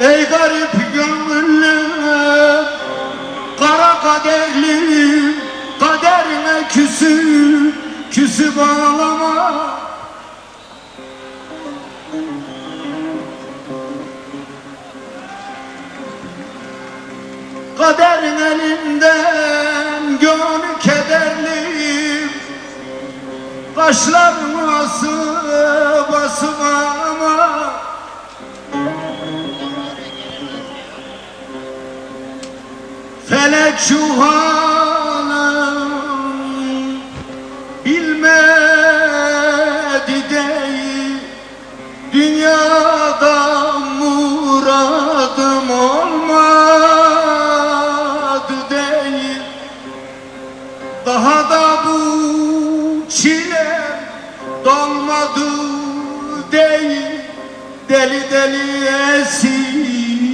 Ey garip gönüllüm Kara kaderlim Kaderine küsü Küsü bağlama. Kaderin elinden gönlü kederli Kaşlarını asıp asıp ama Felek şu halım bilmedi değil. Dünyada muradım olmadı değil. Daha da bu çile dolmadı değil. Deli deli esir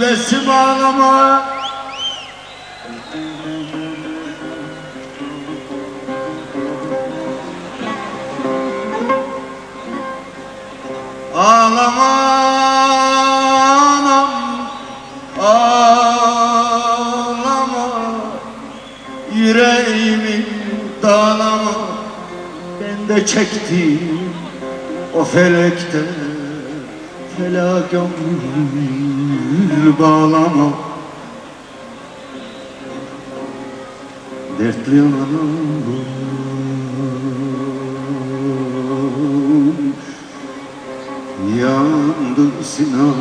Besim ağlama Ağlama anam Ağlama. Yüreğimi dağlama. Ben de çektim o felekte Fela gönül bağlama. Dertli anam Yandı Sinan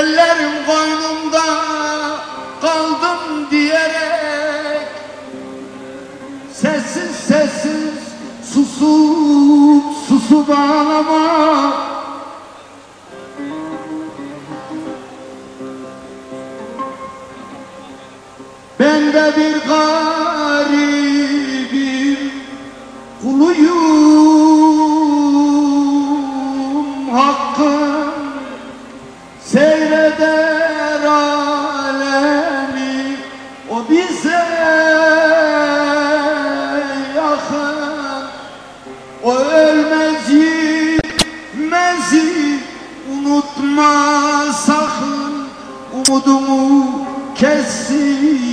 ellerim koynumda kaldım diyerek. Sessiz sessiz susup susup ağlama Ben de bir garibim umudumu kesin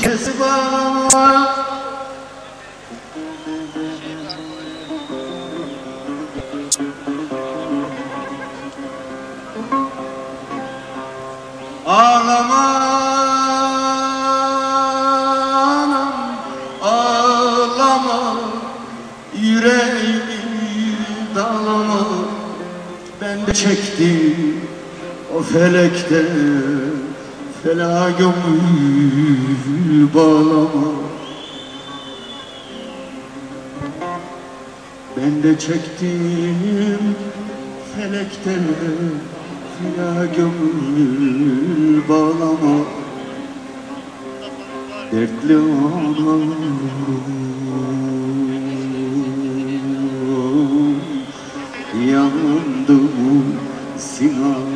kesip ağlama Ağlama ağlama. Yüreğimi çektim o felekte fela gönül bağlama. Ben de çektim felekten fena gönül bağlama. Dertli anam yandı bu sinan